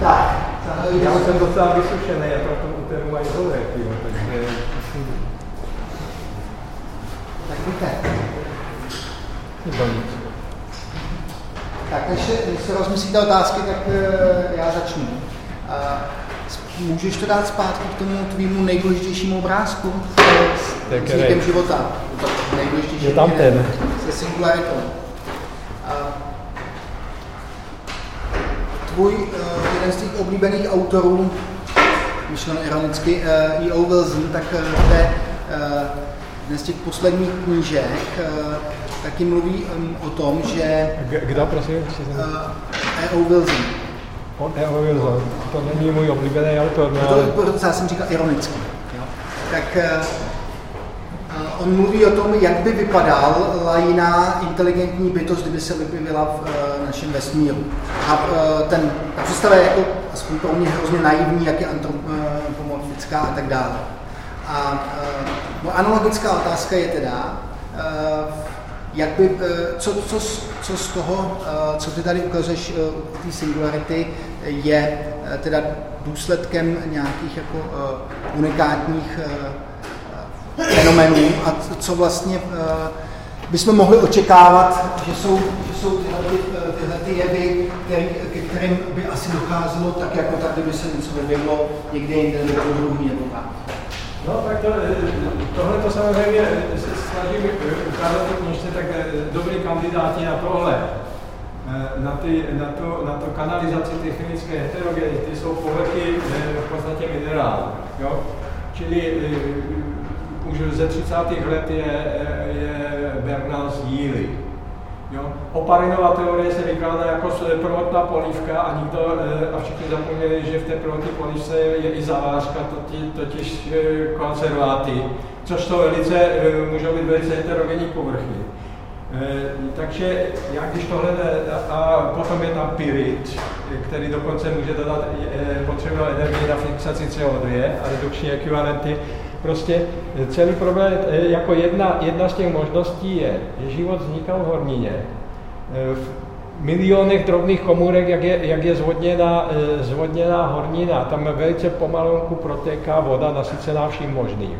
Tak, já jsem docela vysušený, já to u té mají dole, takže... Tak víte. Tak než, se rozmyslíte otázky, tak uh, já začnu. Můžeš to dát zpátky k tomu tvýmu nejdůležitějšímu obrázku s vznikem života? Nejdůležitější je tam ten. Se singularitou. Tvůj uh, jeden z těch oblíbených autorů, myšleno ironicky, E.O. Wilson, tak uh, té, z těch posledních knížek uh, taky mluví o tom, že... Kdo, prosím? E.O. Wilson. On E.O. Wilson. To není můj oblíbený autor. No, to, to, já jsem říkal ironicky. Jo? Tak on mluví o tom, jak by vypadala jiná inteligentní bytost, kdyby se objevila v našem vesmíru. A uh, ten, ta představa je jako, aspoň pro mě hrozně naivní, jak je antropomorfická a tak dále. A uh, analogická otázka je teda, jak by, co, co, co z toho, co ty tady ukazuješ u té singularity, je teda důsledkem nějakých jako unikátních fenomenů a co vlastně bychom mohli očekávat, že jsou, že jsou tyhle, tyhle ty jevy, který, ke kterým by asi docházelo tak jako tak, kdyby se něco objevilo někde jinde nebo druhý nebo tak. No tak to, tohle to samozřejmě se snažím ukázat v knižce, tak eh, dobrý kandidáti na tohle, eh, na, ty, na, to, na to kanalizaci ty chemické heterogenity jsou povrchy eh, v podstatě minerál. Jo? Čili už ze 30. let je, je Bernal z Díly. Jo? Oparinová teorie se vykládá jako prvotná polívka a nikdo, eh, a všichni zapomněli, že v té prvotní polívce je i zavářka, totiž eh, konzerváty, což to velice, eh, můžou být velice heterogenní povrchy. Takže já když tohle, a potom je tam pyrit, který dokonce může dodat, potřebovat energii na fixaci CO2 a redukční ekvivalenty, Prostě celý problém, jako jedna, jedna z těch možností je, že život vznikal v hornině, v milionech drobných komůrek, jak je, jak je zvodněná, zvodněná hornina, tam velice pomalonku protéká voda nasycená vším možným.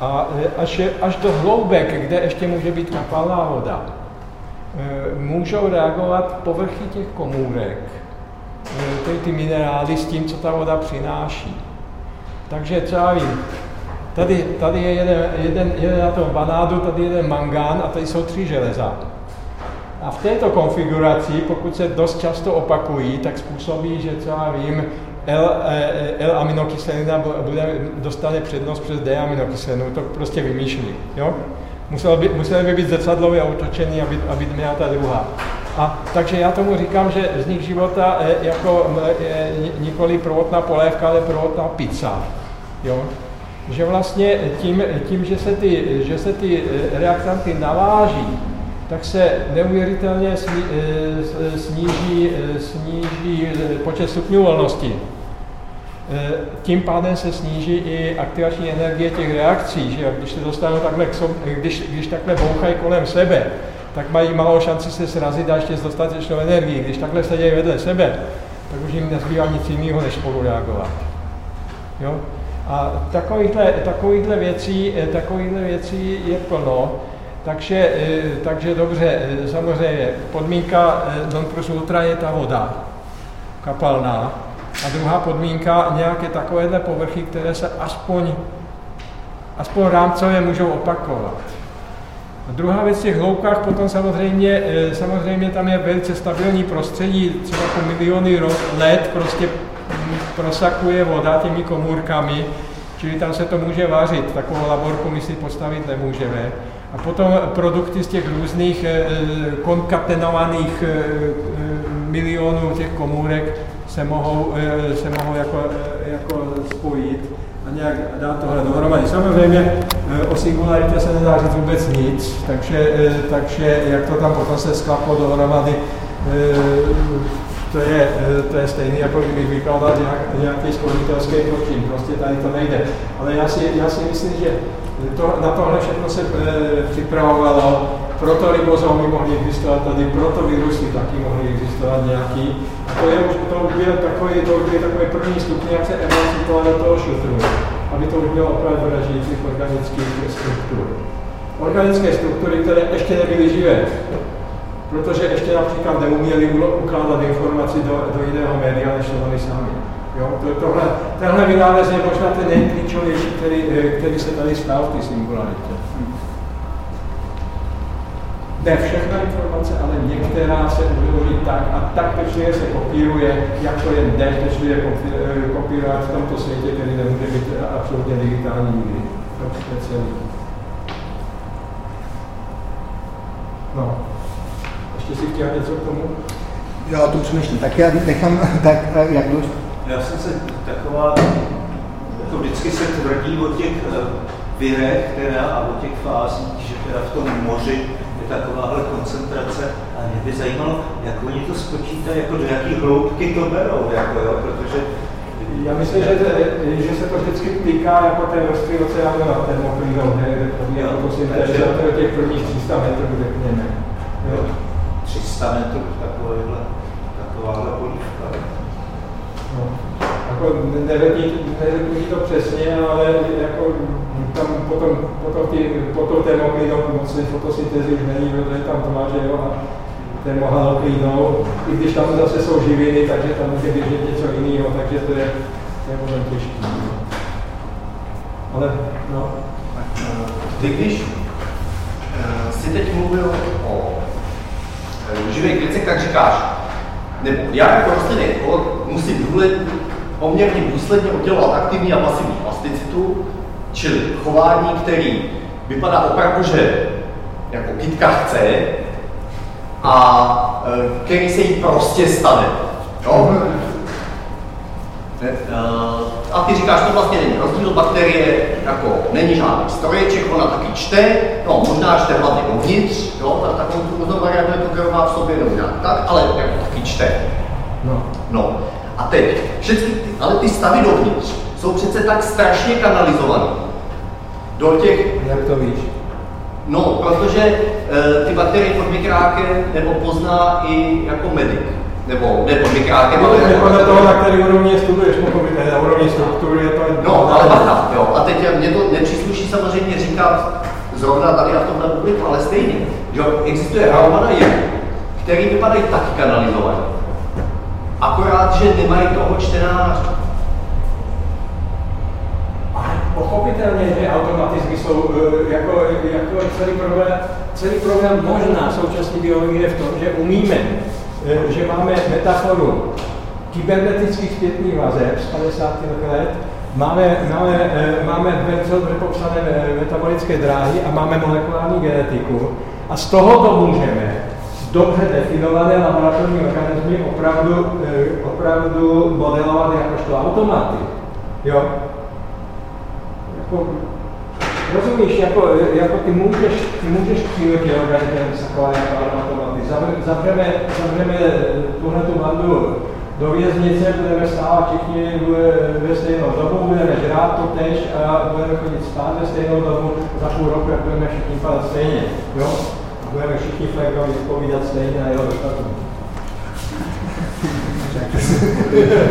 A až, až do hloubek, kde ještě může být kapalná voda, můžou reagovat povrchy těch komůrek, ty, ty minerály s tím, co ta voda přináší. Takže já vím, tady, tady je jeden, jeden, jeden na tom banádu, tady jeden mangán a tady jsou tři železa. A v této konfiguraci, pokud se dost často opakují, tak způsobí, že já vím, L, eh, L aminokyselina bude, dostane přednost přes D aminokyselinu, to prostě vymýšlí. Jo? Musel by, museli by být zrcadlově otočený, aby, aby měla ta druhá. A takže já tomu říkám, že vznik života je jako je nikoli prvotná polévka, ale prvotná pizza. Jo? Že vlastně tím, tím že, se ty, že se ty reaktanty naváží, tak se neuvěřitelně sníží, sníží počet stupňů volnosti. Tím pádem se sníží i aktivační energie těch reakcí, že když se dostanou takhle, když, když takhle bouchají kolem sebe, tak mají malou šanci se srazit a ještě s dostatečnou energií. Když takhle sedějí vedle sebe, tak už jim nezbývá nic jiného, než spolu reagovat. Jo? A takovýchhle, takovýchhle, věcí, takovýchhle věcí je plno, takže, takže dobře, samozřejmě podmínka non plus ultra je ta voda kapalná. A druhá podmínka nějaké takovéhle povrchy, které se aspoň, aspoň rámcově můžou opakovat. Druhá věc v těch hloubkách potom samozřejmě, eh, samozřejmě tam je velice stabilní prostředí, třeba po miliony let prostě prosakuje voda těmi komůrkami, čili tam se to může vařit. Takovou laborku my si postavit nemůžeme. A potom produkty z těch různých eh, konkatenovaných eh, milionů těch komůrek se mohou, se mohou jako, jako spojit nějak dát tohle dohromady. Samozřejmě eh, o singularitě se nedá říct vůbec nic, takže, eh, takže jak to tam potom se sklaplo dohromady, eh, to je, to je stejné, jako kdybych vykládal nějak, nějaký spojitelský počin, prostě tady to nejde. Ale já si, já si myslím, že to, na tohle všechno se připravovalo, proto ribozomy mohly existovat tady, proto virusy taky mohly existovat nějaký. A to, je už, to byl takový, to byl takový první stupeň, jak se emancipovala do toho šutru, aby to bylo opravdu žijících organických struktur. Organické struktury, které ještě nebyly živé, protože ještě například neuměli ukládat informaci do, do jiného média, než to oni sami. Jo? To, tohle, tenhle vynález je možná ten nejklíčovější, který, který se tady stál v té singularitě. Ne všechna informace, ale některá se udělují tak a tak pečlivě se kopíruje, jak to jen jde pečlivě kopírovat v tomto světě, který nemůže být absolutně digitální nikdy. To je celý. No. Ještě si chtěl něco k tomu? Já to přemýšlím. Tak já nechám, tak jak dost? Já jsem se taková, jako vždycky se tvrdí o těch eh, virech teda, a o těch fázích, že teda v tom moři je takováhle koncentrace a mě by zajímalo, jak oni to spočítají, jako do jaký hloubky to berou, jako jo, protože já myslím, že, to, že se to vždycky týká jako té vrstvy oceánu na termoklínou, kde probíhá fotosyntéza těch prvních 300 metrů, řekněme. Jo. 300 metrů takovéhle, takováhle polívka. No, jako neřeknu to přesně, ale jako potom, potom, ty, potom termoklínou moc fotosyntézy už není, protože tam to má, že jo, a termohaloklinou, i když tam zase jsou živiny, takže tam může běžet něco jiného, takže to je, to je potom těžké. Ale, no. Ty když uh, si teď mluvil o uh, živých věcech, tak říkáš, nebo já jako rostlinný musím důle, poměrně důsledně oddělovat aktivní a pasivní plasticitu, čili chování, který vypadá opravdu, že jako kytka chce, a e, který se jí prostě stane. Jo? E, a ty říkáš, to vlastně není rozdíl, bakterie jako není žádný stroječek, ona taky čte, no možná čte hlavně uvnitř, jo, tak takovou tu různou variabilitu, kterou má v sobě, nebo nějak tak, ale jako taky čte. No. no. A teď, všechny ty, ale ty stavy dovnitř jsou přece tak strašně kanalizované do těch... Jak to víš? No, protože e, ty bakterie pod mikrákem nebo pozná i jako medic. Nebo ne pod mikrákem, no, ale jako podle toho, na který úrovni studuješ, pochopit, na úrovni struktury je to... No, ale bacha, jo. A teď mě to nepřísluší samozřejmě říkat zrovna tady a v tomhle publiku, ale stejně. Že existuje hromada jevů, který vypadají taky kanalizovaně. Akorát, že nemají toho čtenáře pochopitelně, že automatizmy jsou eh, jako, jako celý problém, celý problém možná současné biologie v tom, že umíme, eh, že máme metaforu kybernetických zpětných vazeb z 50. let, máme, máme, eh, máme dobře popsané metabolické dráhy a máme molekulární genetiku a z tohoto můžeme dobře definované laboratorní organismy opravdu, opravdu modelovat jakožto automaty. Jo? Jako, rozumíš, jako, jako ty můžeš, ty můžeš organismem taková jako automaty. Zavřeme, zavřeme tuhle tu bandu do věznice, budeme stávat všichni ve stejnou dobu, budeme žrát to tež a budeme chodit spát ve stejnou dobu, za půl roku budeme všichni padat stejně, jo? A budeme všichni flekovi povídat stejně a jeho dostatku.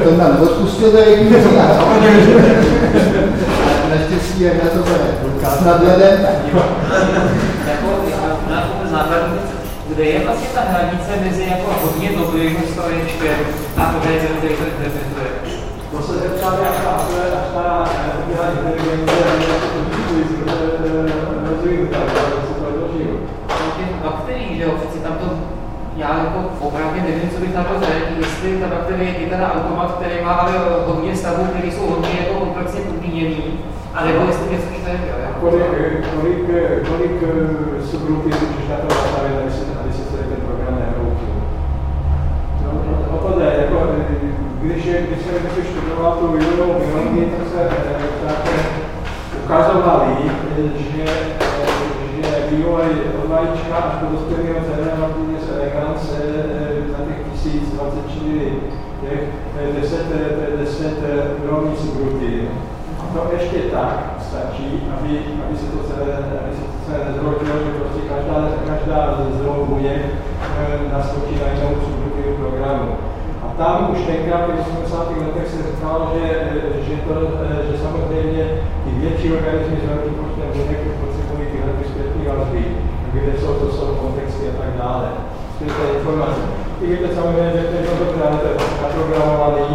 to nám odpustil, to je jediný naštěstí, jak na to bude. S nadhledem. jako, základní kde je vlastně ta hranice mezi jako hodně dobrým stroječkem a projevem, který to interpretuje? To se zeptám, jak ta, až ta umělá inteligence rozvinutá, se to dožiju. Bakterií, že jo, přeci tam to já jako opravdu nevím, co bych na to řekl, jestli ta bakterie je teda automat, který má ale hodně stavů, které jsou hodně jako komplexně podmíněný, a nebo jestli něco jiného. Kolik, kolik, kolik eh, subgrupy můžeš na to nastavit, to je 10, to je 10 úrovní subgrupy to ještě tak, stačí, aby, aby se to celé, aby se celé nezhroutilo, že prostě každá, každá z dvou buněk e, naskočí na jinou subrutina programu. A tam už tenkrát v 80. letech se říkalo, že, že, to, že samozřejmě ty větší organismy s velkým počtem buněk potřebují tyhle zpětné vazby, kde jsou, to jsou kontexty a tak dále. Zpětné informace. I samozřejmě, že je to dobré, ale to je naprogramovaný,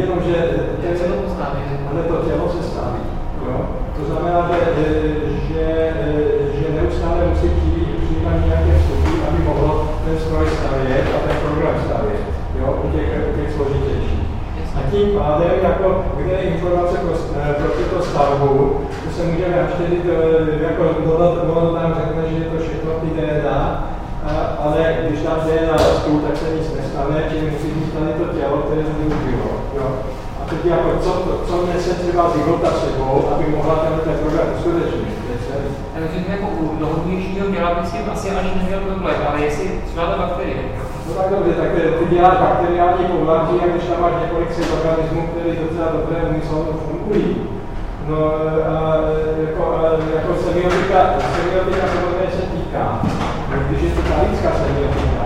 jenomže Jak se to postaví? ale to tělo se staví. Jo? To znamená, že, že, že neustále musí přijít, přijímat nějaké vstupy, aby mohlo ten stroj stavět a ten program stavět. Jo? U těch, u těch složitějších. A tím pádem, jako, kde je informace pro, pro tuto stavbu, to se můžeme naštělit, jako ono nám řekne, že je to všechno ty DNA, a, ale když tam DNA stůl, tak se nic nestane, čili musí tělo, které se využilo. Jo? A teď jako, co, co nese třeba života sebou, aby mohla ten, ten program uskutečnit. Já myslím, že jako u dlouhodobějšího těla bych s tím asi ani neměl problém, ale jestli třeba ta bakterie. No tak dobře, tak ty děláš bakteriální povládí, a když tam máš několik set organismů, které docela dobře umyslně fungují. No a jako, a, jako semiotika, semiotika samozřejmě se týká, když je to ta lidská semiotika,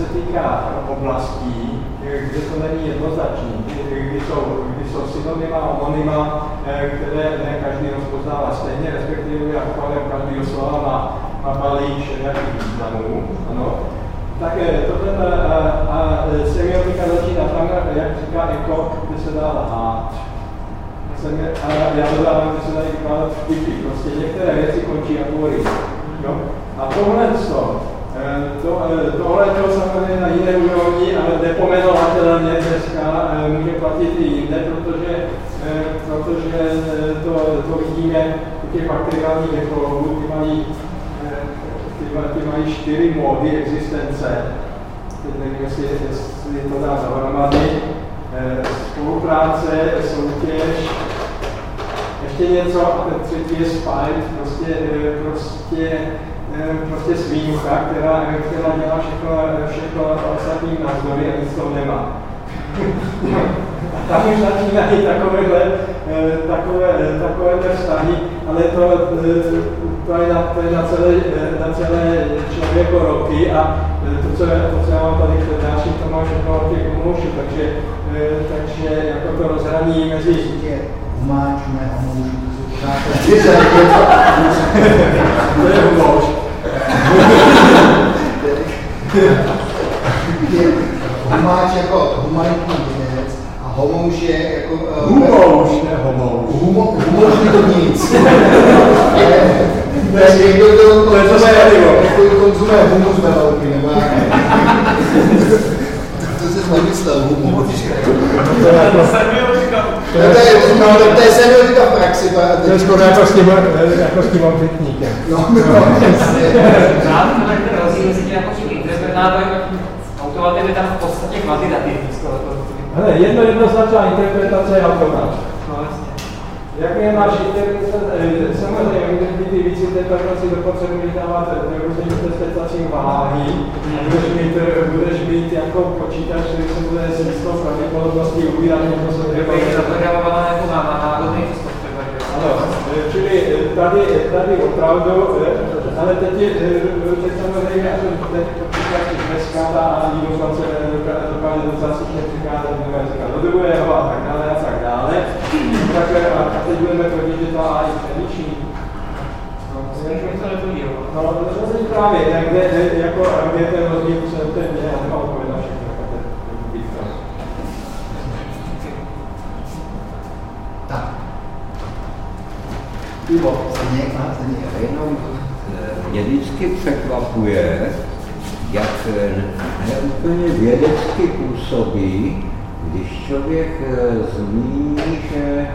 se týká oblastí, kde to není jednoznačné, kdy jsou, kdy jsou synonyma, homonyma, které ne každý rozpoznává stejně, respektive jako kolem každého slova má, má balíč nějakých významů, ano. Tak tohle a, a semiotika začíná tam, jak říká Eko, kde se dá lhát. A já dodávám, že se dají vykládat vtipy. Prostě některé věci končí apory. Jo? A tohle to, to, tohle to samozřejmě na jiné úrovni, ale nepomenovatelně dneska může platit i jinde, protože, protože to, to vidíme u těch bakteriálních ekologů, ty mají, ty, ty mají čtyři módy existence. Teď nevím, jestli, jestli to dá dohromady. Spolupráce, soutěž, ještě něco a ten třetí je spite, prostě, prostě prostě svíňucha, která, která dělá všechno, všechno ostatní názory a nic toho nemá. a tam už začínají takovéhle, takové, takové vztahy, ale to, to je na, to je na celé, na celé člověko roky a to, co, to, co já mám tady přednáším, to má všechno od těch homoušů, takže, takže jako to rozhraní mezi... Humáč, ne homouš, to je Humáč jako humanitní věc a homouš je jako... Uh, humouš, ne homouš. Humo, humouš je to nic. To je někdo, kdo To je to konzumuje humus ve velký, nebo. To jsi nemyslel, humus. To je, no, to je semiotika v praxi. To je skoro jako s tím, jako s tím obytníkem. No, no, jasně. Právě to ten rozdíl mezi tím jako tím interpretátorem automatem je tam v podstatě kvantitativní. Ale jedno jednoznačná interpretace je automat. No jasně. Jak je náš interpretace, samozřejmě ty víc interpretací dokonce můžeš dávat různým interpretacím váhy, budeš mít, budeš mít jako počítač, který se bude s jistou pravděpodobností ubírat něco se Jako je zaprogramovaná jako na náhodný způsob. Ano, čili tady, tady opravdu, ale teď je, teď samozřejmě, teď počítač dneska ta ani dokonce dokáže docela slušně přikázat do druhého a tak dále a tak dále. Tak a teď budeme tvrdit, že to AI přemýšlí. No, to je právě, kde, jako, kde ten rozdíl, co ten je, já nemám odpověď na všechno, jako. Tak. Ivo, Zdeněk, a Zdeněk. Jenom mě vždycky překvapuje, jak neúplně vědecky působí, když člověk zmíní, že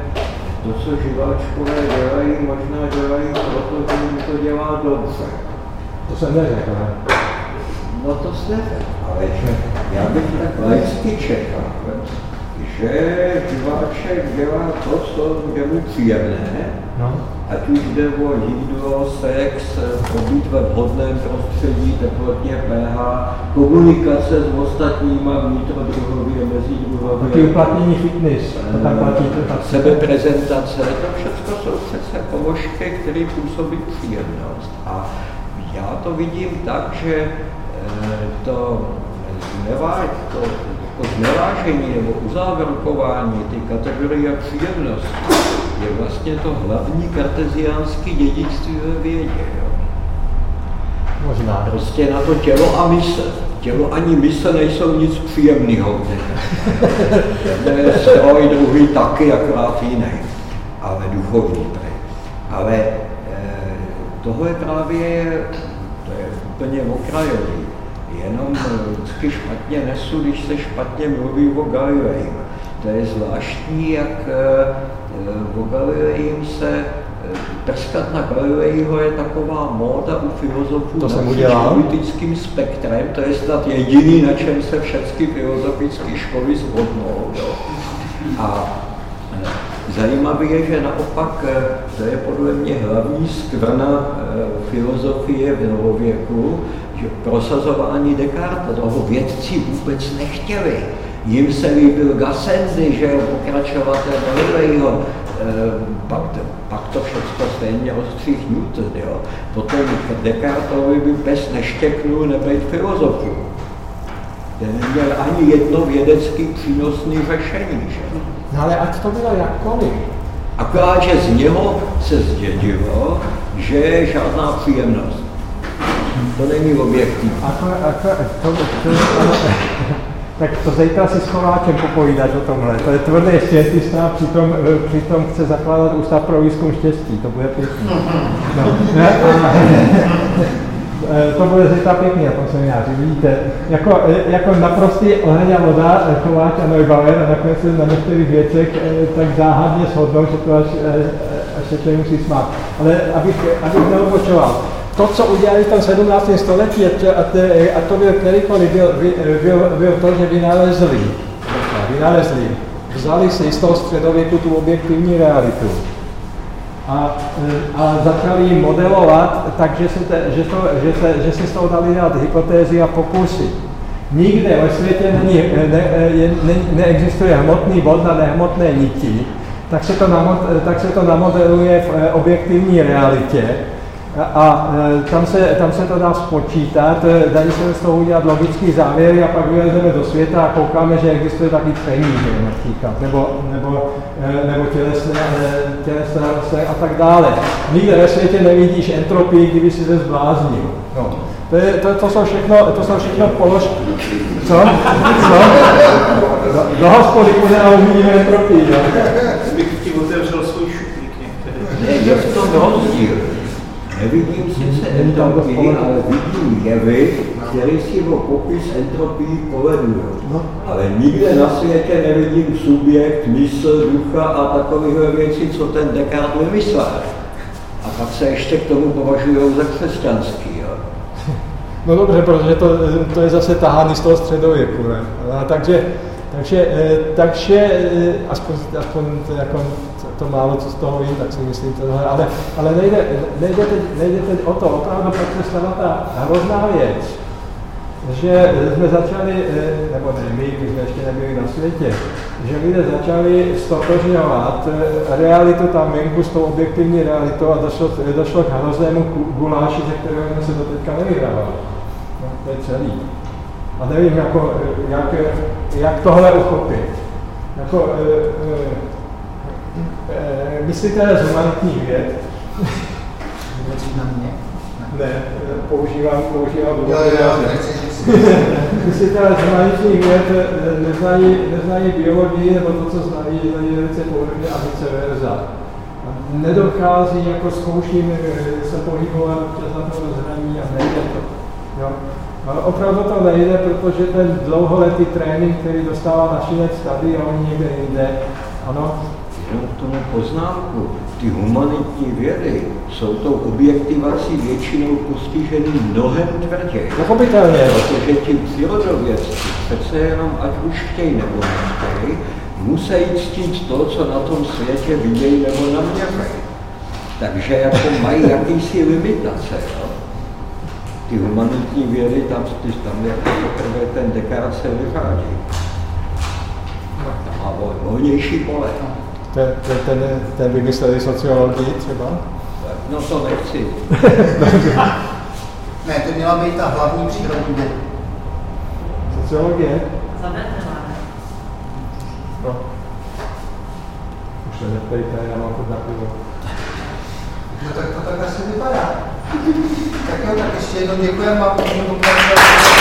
to, co živáčkové dělají, možná dělají proto, že jim to dělá dobře. To jsem neřekl, ne? No to jste ale že já bych tak laicky čekal, že diváček dělá to, co je mu příjemné, no. ať už jde o jídlo, sex, pobyt ve vhodném prostředí, teplotně pH, komunikace s ostatníma vnitrodruhově, mezidruhově. Taky uplatnění fitness, to tam platí. Sebeprezentace, to všechno jsou přece položky, které působí příjemnost. A já to vidím tak, že eh, to zneváž, to jako znevážení nebo uzávěrkování ty kategorie příjemnosti je vlastně to hlavní karteziánské dědictví ve vědě. Jo. Možná. Prostě na to tělo a mysl. Tělo ani mysl nejsou nic příjemného. To je stroj druhý taky, akorát jiný, ale duchovní. Ale e, tohle právě to je úplně okrajový jenom eh, vždycky špatně nesu, když se špatně mluví o Galilei. To je zvláštní, jak eh, eh, o Galileim se trskat na Galileiho je taková móda u filozofů to jsem udělal. politickým spektrem, to je snad jediný, na čem se všechny filozofické školy shodnou. Jo. A zajímavé je, že naopak to je podle mě hlavní skvrna filozofie v novověku, že prosazování Descartes, toho vědci vůbec nechtěli. Jim se líbil Gassendi, že pokračovatel Galileiho, e, pak, pak to všechno stejně ostřích Newton, jo. Potom Descartovi by pes neštěknul nebejt filozofu. Ten neměl ani jedno vědecký přínosný řešení, že? No ale ať to bylo jakkoliv. Akorát, že z něho se zdědilo, že je žádná příjemnost. To není objektivní. Ako, ako, to, to, to, tak to zítra si s Kováčem popovídat o tomhle. To je tvrdé štěstí, přitom, přitom chce zakládat ústav pro výzkum štěstí. To bude pěkný. No, a, to bude zítra pěkný na tom semináři, vidíte. Jako, jako naprostý oheň a voda, Kováč a Neubauer, a nakonec se na některých věcech tak záhadně shodnou, že to až, až se to musí smát. Ale abych, abych neodbočoval to, co udělali v tom 17. století, a to, byl kterýkoliv, byl, byl, byl to, že vynalezli, vynalezli, vzali si z toho středověku tu objektivní realitu a, a začali modelovat, takže se, te, že, to, že, se, že se z toho dali dělat hypotézy a pokusy. Nikde ve světě není, ne, ne, neexistuje hmotný bod na nehmotné niti, tak se, to namod, tak se to namodeluje v eh, objektivní realitě a e, tam se, tam se to dá spočítat, e, dají se z toho udělat logický závěry a pak vylezeme do světa a koukáme, že existuje taky peníze například, nebo, nebo, e, nebo tělesné, tělesné a tak dále. Nikde ve světě nevidíš entropii, kdyby si se zbláznil. No. To, je, to, to, jsou všechno, to jsou všechno položky. Co? Co? Do, do hospody bude a uvidíme entropii. Jo? Bych ti otevřel svůj šuplík některý. Je v tom rozdíl. Nevidím sice entropii, ale vidím jevy, které si o popis entropii povedují. No. Ale nikde na světě nevidím subjekt, mysl, ducha a takovéhle věci, co ten Descartes vymyslel. A pak se ještě k tomu považují za křesťanský. Jo. No dobře, protože to, to je zase tahány z toho středověku. Ne? A takže, takže, eh, takže eh, aspoň, aspoň jako to málo, co z toho vím, tak si myslím tohle, ale, ale nejde, nejde, teď, nejde teď o to, opravdu pak se stala ta hrozná věc, že jsme začali, eh, nebo ne my, když jsme ještě nebyli na světě, že lidé začali stotožňovat eh, realitu tam s tou objektivní realitou a došlo, došlo k hroznému guláši, ze kterého jsme se do teďka nevyhrávali. No, to je celý. A nevím, jako, jak, jak tohle uchopit. Jako, Eh, myslíte z humanitních věd? na mě? Ne, používám, používám jo, jo, Myslíte z humanitních věd eh, neznají, neznají biologii nebo to, co znají, znají velice povrchně a vice versa. Nedochází, jako zkouším eh, se pohybovat občas na to rozhraní a nejde to. Jo? Ale opravdu to nejde, protože ten dlouholetý trénink, který dostává našinec tady a on někde jinde, ano, k tomu poznámku. Ty humanitní vědy jsou tou objektivací většinou postižený mnohem tvrději. Pochopitelně. Protože ti přírodovědci přece jenom, ať už chtějí nebo nechtějí, musí ctít to, co na tom světě vidějí nebo naměřují. Takže jako mají jakýsi limitace. Jo? Ty humanitní vědy, tam, tam jako poprvé ten deklarace vychází. Tam má volnější pole. Ten, ten, ten, ten vymysleli sociologii třeba? No to nechci. Ne, to měla být ta hlavní přírodní věda. Sociologie? Za nemáme. No. Už se neptejte, já mám to na pivo. No tak to tak asi vypadá. Tak jo, tak ještě jednou děkujeme vám, můžeme pokračovat.